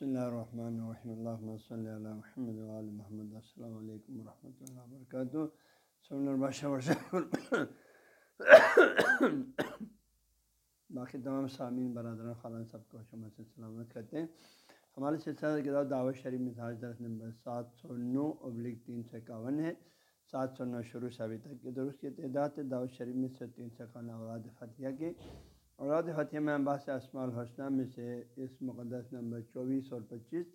بسم اللہ الرحمن الرحیم اللہ صلی اللہ محمد محمد السلام علیکم ورحمۃ اللہ وبرکاتہ باقی تمام سامعین برادر خالہ سب کو شمع سے سلامت کرتے ہیں ہمارے سلسلہ کتاب دعوت شریف مثال درس نمبر سات سو نو ابلک تین سو اکاون ہے سات سو نو شروع سے ابھی تک کی درست کی تعداد دعوت شریف میں سے تین سو اکانا اوراد فتح کی اوراد فتح میں عباس اسماع الحسنہ میں سے اس مقدس نمبر چوبیس اور پچیس،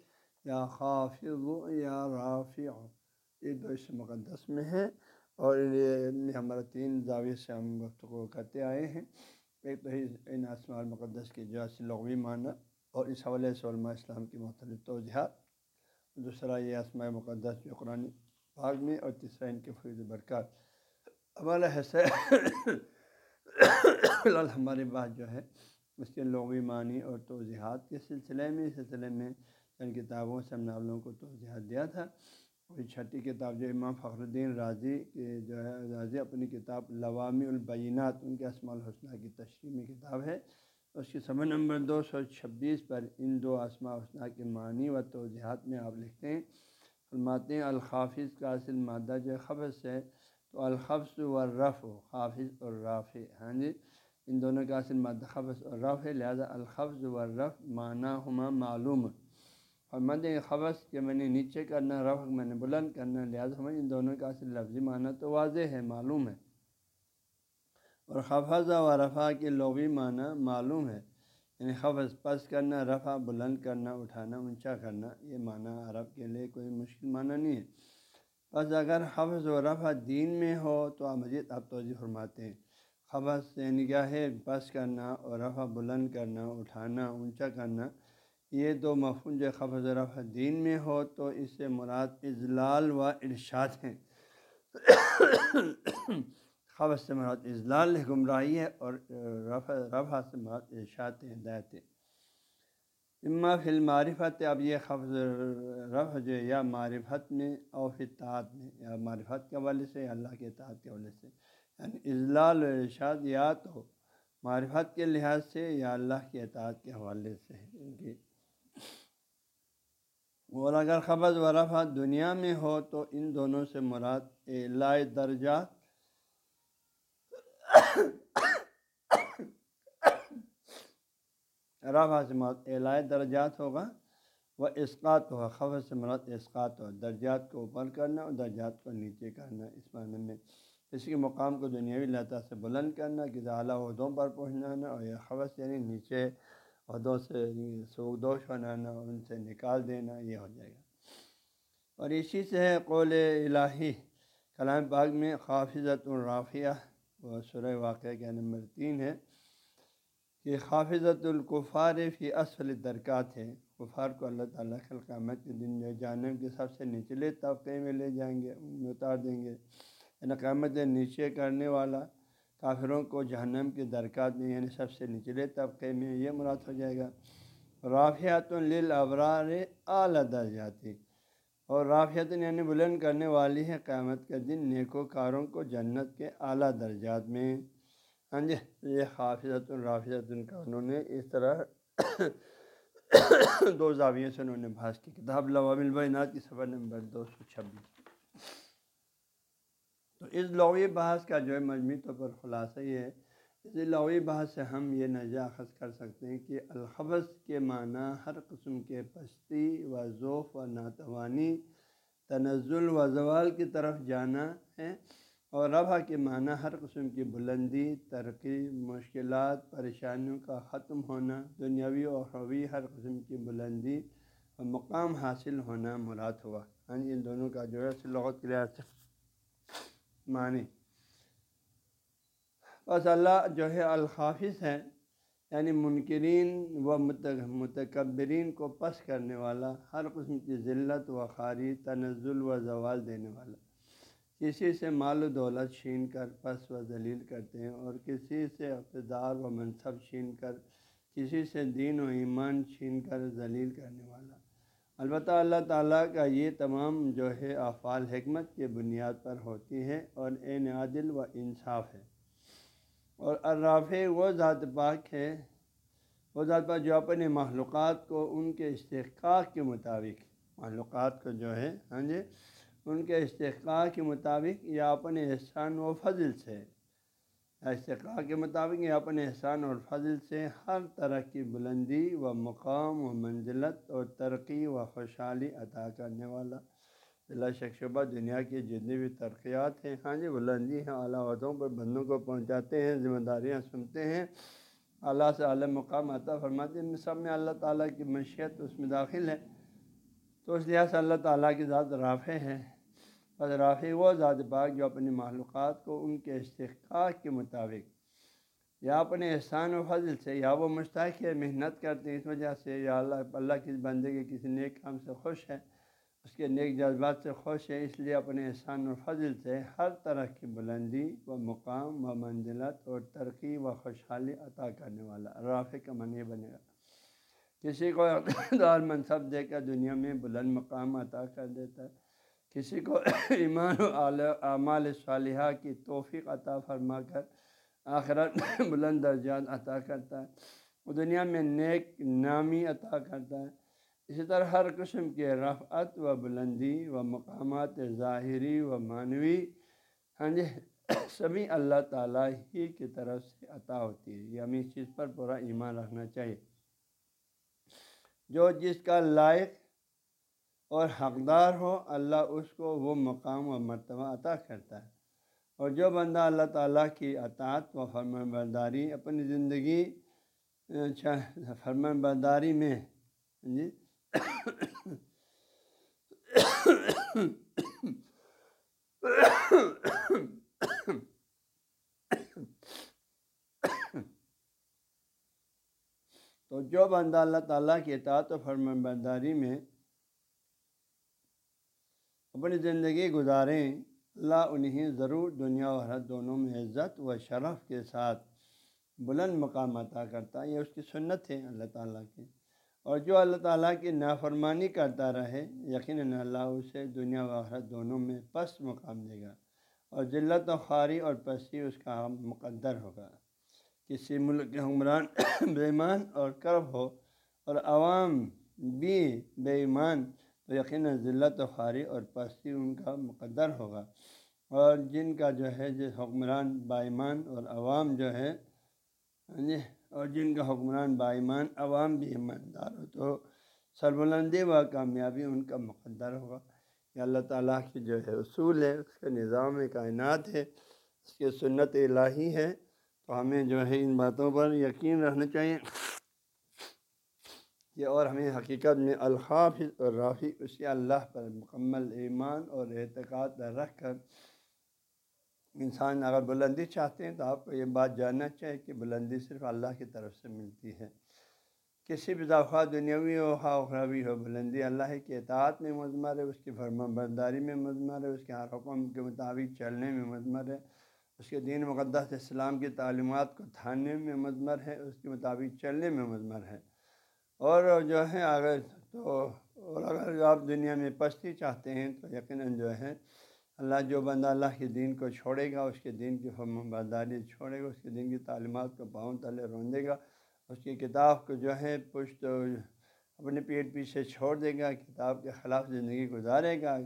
یا خافظ یا رافع، یہ دو اس مقدس میں ہے اور یہ ہمارا تین زاویے سے ہم گفتگو کرتے آئے ہیں۔ ایک تو ان اسماع المقدس کی جو لغوی معنی اور اس حوالے سے علماء اسلام کی مختلف توجہات دوسرا، یہ اسماء مقدس جو قرآن باغ میں اور تیسرا، ان کے فیض برکات۔ ہمارا حیثیت فی الحال ہماری بات جو ہے، اس کے لغوی معنی اور توضیحات کے سلسلے میں اس سلسلے میں ان کتابوں سے ہم نے آپ لوگوں کو توضیحات دیا تھا۔ وہی چھٹی کتاب جو امام فخر الدین راضی کے جو ہے، راضی اپنی کتاب لوامی البینات، ان کے اسماع الحسنہ کی تشریحی کتاب ہے۔ اس کی سمے نمبر دو سو چھبیس پر ان دو اسماء الحسنہ کے معنی و توضیحات میں آپ لکھتے ہیں۔ فرماتے ہیں الخافظ کا اصل مادہ جو خبص ہے تو الخفظ و رف و حافظ اور رافع۔ ہاں جی؟ ان دونوں کا اصل مادہ خفظ اور رف ہے، لہٰذا الخفظ و رف معنی ہما معلوم۔ اور مد خبص کہ میں نے نیچے کرنا رف میں نے بلند کرنا، لہٰذا ہمیں ان دونوں کا اصل لفظی معنی تو واضح ہے، معلوم ہے۔ اور خفظ و رفع کے لغوی معنی معلوم ہے یعنی خفظ پس کرنا، رفع بلند کرنا، اٹھانا، اونچا کرنا، یہ معنی عرب کے لیے کوئی مشکل معنی نہیں ہے۔ بس اگر حفظ و رفع دین میں ہو تو آپ مزید آپ توجہ فرماتے ہیں۔ حفظ یعنی کیا ہے بس کرنا اور رفع بلند کرنا، اٹھانا، اونچا کرنا، یہ دو مفہوم جو حفظ رفع دین میں ہو تو اس سے مراد اضلال و ارشاد ہیں۔ خبر سے مراد اضلال گمراہی ہے اور رفع رفع سے مراد ارشاد ہدایت ہے۔ اما فی المعرفت، اب یہ خفظ رف جو یا معرفت میں اور اطاعت میں، یا معرفت کے حوالے سے، یا اللہ کے اطاعت کے حوالے سے۔ اضلاع و ارشاد یا تو معرفت کے لحاظ سے یا اللہ کے اطاعت کے حوالے سے کی اور اگر خبر و رفع دنیا میں ہو تو ان دونوں سے مراد لائے درجات رفع سے مراد اعلائے درجات ہوگا وہ اسقات ہوا خبر سے مراد اسقات ہو درجات کو اوپر کرنا اور درجات کو نیچے کرنا۔ اس معنی میں اس کے مقام کو دنیاوی لتا سے بلند کرنا کسی اعلیٰ عہدوں پر پہنچانا اور یہ خبر یعنی نیچے عہدوں سے یعنی سوگدوش بنانا ان سے نکال دینا، یہ ہو جائے گا۔ اور اسی سے ہے قول الہی، کلام باغ میں خافظت الرافیہ وہ سرح واقعہ کے نمبر تین ہے کہ حافظت القفار فی اصل درکات ہے۔ کفار کو اللہ تعالیٰ قیامت کے دن جو جانب کے سب سے نچلے طبقے میں لے جائیں گے ان میں اتار دیں گے۔ یعنی قیامت نیچے کرنے والا کافروں کو جہنم کے درکات میں یعنی سب سے نچلے طبقے میں یہ مراد ہو جائے گا۔ رافیات للابرار اعلیٰ درجاتی اور رافیت یعنی بلند کرنے والی ہے قیامت کے دن نیکو کاروں کو جنت کے اعلیٰ درجات میں۔ ہاں جی یہ حافظت الرافظت کا انہوں نے اس طرح دو زاویے سے انہوں نے بھاس کی۔ کتاب لوام البینات کی صفحہ نمبر دو سو چھبیس۔ تو اس لغوی بحث کا جو ہے مجموعی طور پر خلاصہ یہ ہے، اس لغوی بحث سے ہم یہ نجاخذ کر سکتے ہیں کہ الخبص کے معنی ہر قسم کے پستی و ذوف و ناتوانی، تنزل و زوال کی طرف جانا ہے اور رفع کے معنی ہر قسم کی بلندی، ترقی، مشکلات، پریشانیوں کا ختم ہونا، دنیاوی اور حوی ہر قسم کی بلندی اور مقام حاصل ہونا مراد ہوا۔ ہاں جی، ان دونوں کا جو ہے لغت کے لحاظ سے معنی۔ بس اللہ جو ہے الخافظ ہے یعنی منکرین و متکبرین کو پس کرنے والا، ہر قسم کی ذلت و خاری، تنزل و زوال دینے والا۔ کسی سے مال و دولت چھین کر پس و ذلیل کرتے ہیں، اور کسی سے اقتدار و منصب چھین کر، کسی سے دین و ایمان چھین کر ذلیل کرنے والا۔ البتہ اللہ تعالیٰ کا یہ تمام جو ہے افعال حکمت کے بنیاد پر ہوتی ہے اور عین عادل و انصاف ہے۔ اور الراف وہ ذات پاک ہے، وہ ذات پر جو اپنے معلومات کو، ان کے استحقاق کے مطابق معلومات کو جو ہے ہاں جی ان کے استحقاق کے مطابق یا اپنے احسان و فضل سے استحقاق کے مطابق یا اپنے احسان اور فضل سے ہر طرح کی بلندی و مقام و منزلت اور ترقی و خوشحالی عطا کرنے والا۔ بلا شک شبہ دنیا کی جتنی بھی ترقیات ہیں ہاں جی بلندی ہیں، اعلیٰ عہدوں پر بندوں کو پہنچاتے ہیں، ذمہ داریاں سنتے ہیں۔ اعلیٰ سے اعلیٰ مقام عطا فرماتے ہیں سب میں اللہ تعالیٰ کی مشیت اس میں داخل ہے۔ تو اس لحاظ سے اللہ تعالیٰ کی ذات رافع ہے۔ بس رافع وہ ذات پاک جو اپنی معلومات کو ان کے استحقاق کے مطابق۔ یا اپنے احسان و فضل سے، یا وہ مشتاق ہے، محنت کرتے ہیں اس وجہ سے، یا اللہ اللہ کی بندے کے کسی نیک کام سے خوش ہے، اس کے نیک جذبات سے خوش ہے، اس لیے اپنے احسان و فضل سے ہر طرح کی بلندی و مقام و منزلت اور ترقی و خوشحالی عطا کرنے والا، رافع کا من یہ بنے گا۔ کسی کو اقتدار منصب دے کر دنیا میں بلند مقام عطا کر دیتا ہے کسی کو ایمان و اعمال صالحہ کی توفیق عطا فرما کر آخرت بلند درجات عطا کرتا ہے۔ وہ دنیا میں نیک نامی عطا کرتا ہے۔ اسی طرح ہر قسم کے رفعت و بلندی و مقامات ظاہری و معنوی ہاں جی سبھی اللہ تعالیٰ ہی کی طرف سے عطا ہوتی ہے۔ یہ ہمیں اس چیز پر پورا ایمان رکھنا چاہیے۔ جو جس کا لائق اور حقدار ہو، اللہ اس کو وہ مقام و مرتبہ عطا کرتا ہے۔ اور جو بندہ اللہ تعالیٰ کی اطاعت و فرمان برداری اپنی زندگی اچھا فرمان برداری میں ہاں جی تو جو بندہ اللہ تعالیٰ کی اطاعت و فرمان برداری میں اپنی زندگی گزاریں۔ اللہ انہیں ضرور دنیا و حرت دونوں میں عزت و شرف کے ساتھ بلند مقام عطا کرتا ہے۔ یہ اس کی سنت ہے اللہ تعالیٰ کی۔ اور جو اللہ تعالیٰ کی نافرمانی کرتا رہے، یقیناً اللہ اسے دنیا و آخرت دونوں میں پس مقام دے گا اور ذلت و خاری اور پسی اس کا مقدر ہوگا۔ کسی ملک کے حکمران بے ایمان اور کرب ہو اور عوام بھی بے ایمان تو یقیناً ذلت و خاری اور پسی ان کا مقدر ہوگا۔ اور جن کا جو ہے جس حکمران بائیمان اور عوام جو ہے یعنی اور جن کا حکمران بائیمان عوام بھی ایماندار ہو، تو سربلندی و کامیابی ان کا مقدر ہوگا۔ یہ اللہ تعالیٰ کی جو ہے اصول ہے، اس کا نظام کائنات ہے، اس کی سنت الہی ہے۔ تو ہمیں جو ہے ان باتوں پر یقین رہنا چاہیے۔ یہ اور ہمیں حقیقت میں الخافظ اور رافی اسی اللہ پر مکمل ایمان اور اعتقاد رکھ کر انسان اگر بلندی چاہتے ہیں تو آپ کو یہ بات جاننا چاہیے کہ بلندی صرف اللہ کی طرف سے ملتی ہے۔ کسی بھی دفعہ دنیاوی ہو خواہ اخروی ہو، بلندی اللہ کی اطاعت میں مضمر ہے، اس کی فرما برداری میں مضمر ہے، اس کے ہر حکم کے مطابق چلنے میں مضمر ہے، اس کے دین مقدس اسلام کی تعلیمات کو تھاننے میں مضمر ہے، اس کے مطابق چلنے میں مضمر ہے۔ اور جو ہے، اگر تو، اور اگر آپ دنیا میں پستی چاہتے ہیں، تو یقیناً جو ہے، اللہ جو بندہ اللہ کے دین کو چھوڑے گا، اس کے دین کی برداری چھوڑے گا، اس کے دین کی تعلیمات کو پاؤں تلے روندے گا، اس کی کتاب کو جو ہے پشت اپنے پیٹ پیچھے چھوڑ دے گا، کتاب کے خلاف زندگی گزارے گا۔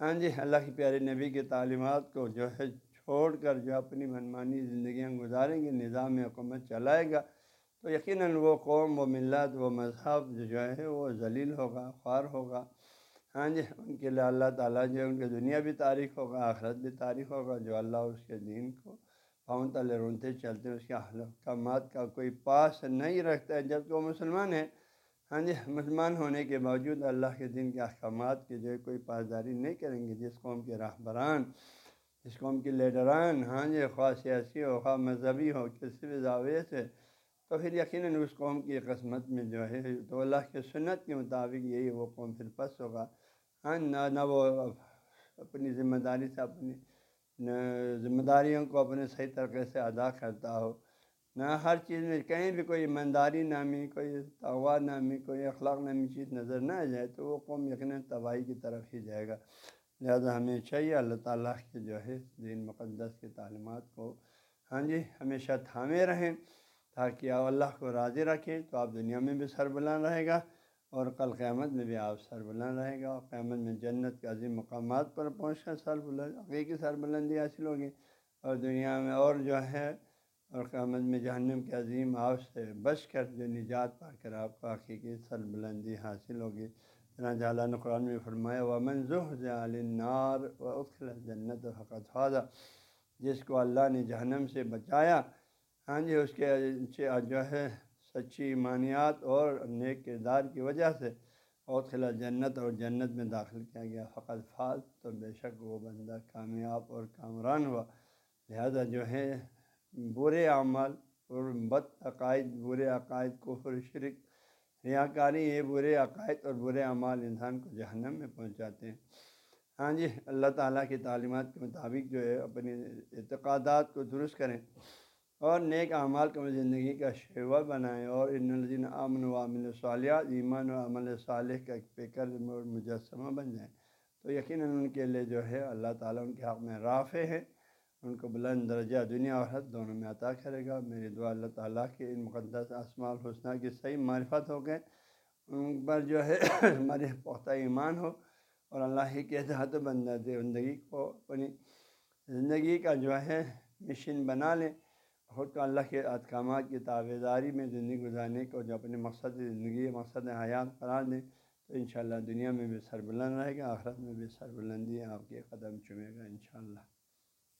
ہاں جی اللہ کی پیارے نبی کی تعلیمات کو جو ہے چھوڑ کر جو اپنی منمانی زندگیاں گزاریں گے، نظام حکومت چلائے گا۔ تو یقیناً وہ قوم و ملت و مذہب جو ہے وہ ذلیل ہوگا، خوار ہوگا۔ ہاں جی ان کے لیے اللہ تعالیٰ جو ہے، ان کی دنیا بھی تاریخ ہوگا، آخرت بھی تاریخ ہوگا، جو اللہ اس کے دین کو پاؤں تلے رونتے چلتے، اس کے احکامات کا کوئی پاس نہیں رکھتا ہے۔ جبکہ وہ مسلمان ہے ہاں جی مسلمان ہونے کے باوجود اللہ کے دین کے احکامات کی جو ہے کوئی پاسداری نہیں کریں گے۔ جس قوم کے راہبران جس قوم کے لیڈران ہاں جی خواہ سیاسی ہو، خواہ مذہبی ہو، کسی بھی زاویے سے تو پھر یقیناً اس قوم کی قسمت میں جو ہے، تو اللہ کے سنت کے مطابق یہی وہ قوم پھر پس ہوگا۔ ہاں نہ نہ وہ اپنی ذمہ داری سے اپنی ذمہ داریوں کو اپنے صحیح طریقے سے ادا کرتا ہو، نہ ہر چیز میں کہیں بھی کوئی ایمانداری نامی، کوئی تغوا نامی، کوئی اخلاق نامی چیز نظر نہ آ جائے تو وہ قوم یقیناً تباہی کی طرف ہی جائے گا۔ لہٰذا ہمیں چاہیے اللہ تعالیٰ کے جو ہے دین مقدس کی تعلیمات کو ہاں جی ہمیشہ تھامے رہیں۔ تاکہ آپ اللہ کو راضی رکھیں تو آپ دنیا میں بھی سر بلند رہے گا اور کل قیامت میں بھی آپ سر بلند رہے گا اور قیامت میں جنت کے عظیم مقامات پر پہنچ کر سر بلند حقیقی سر بلندی حاصل ہوگی اور دنیا میں اور جو ہے اور قیامت میں جہنم کے عظیم آب سے بچ کر جو نجات پا کر آپ کو حقیقی سر بلندی حاصل ہوگی۔ جعلیٰ نے قرآن میں فرمایا و منظر عالنار و اخل جنت و حقت جس کو اللہ نے جہنم سے بچایا ہاں جی اس کے جو ہے سچی ایمانیات اور نیک کردار کی وجہ سے اور خلا جنت اور جنت میں داخل کیا گیا۔ فقط فاض تو بے شک وہ بندہ کامیاب اور کامران ہوا۔ لہذا جو ہے برے اعمال اور بد عقائد برے عقائد کو شرک ریا کاری یہ برے عقائد اور برے اعمال انسان کو جہنم میں پہنچاتے ہیں۔ ہاں جی اللہ تعالیٰ کی تعلیمات کے مطابق جو ہے اپنی اعتقادات کو درست کریں۔ اور نیک اعمال کو زندگی کا شیوا بنائیں اور ان الدین امن و عامل صالحات ایمان و عمل صالح کا ایک پیکر مجسمہ بن جائیں۔ تو یقیناً ان کے لیے جو ہے اللہ تعالیٰ ان کے حق میں رافع ہے، ان کو بلند درجہ دنیا اور حد دونوں میں عطا کرے گا۔ میری دعا اللہ تعالیٰ کے ان مقدس اسماع الحسنہ کی صحیح معرفت ہو گئے، ان پر جو ہے ہمارے پختہ ایمان ہو اور اللہ ہی کے تحت بندہ زندگی کو اپنی زندگی کا جو ہے مشین بنا لیں۔ خود کو اللہ کے احکامات کی تعویداری داری میں زندگی گزارنے کو جو اپنے مقصد زندگی مقصد حیات قرار دیں تو انشاءاللہ دنیا میں بھی سربلند رہے گا، آخرت میں بھی سربلندی آپ کے قدم چومے گا انشاءاللہ۔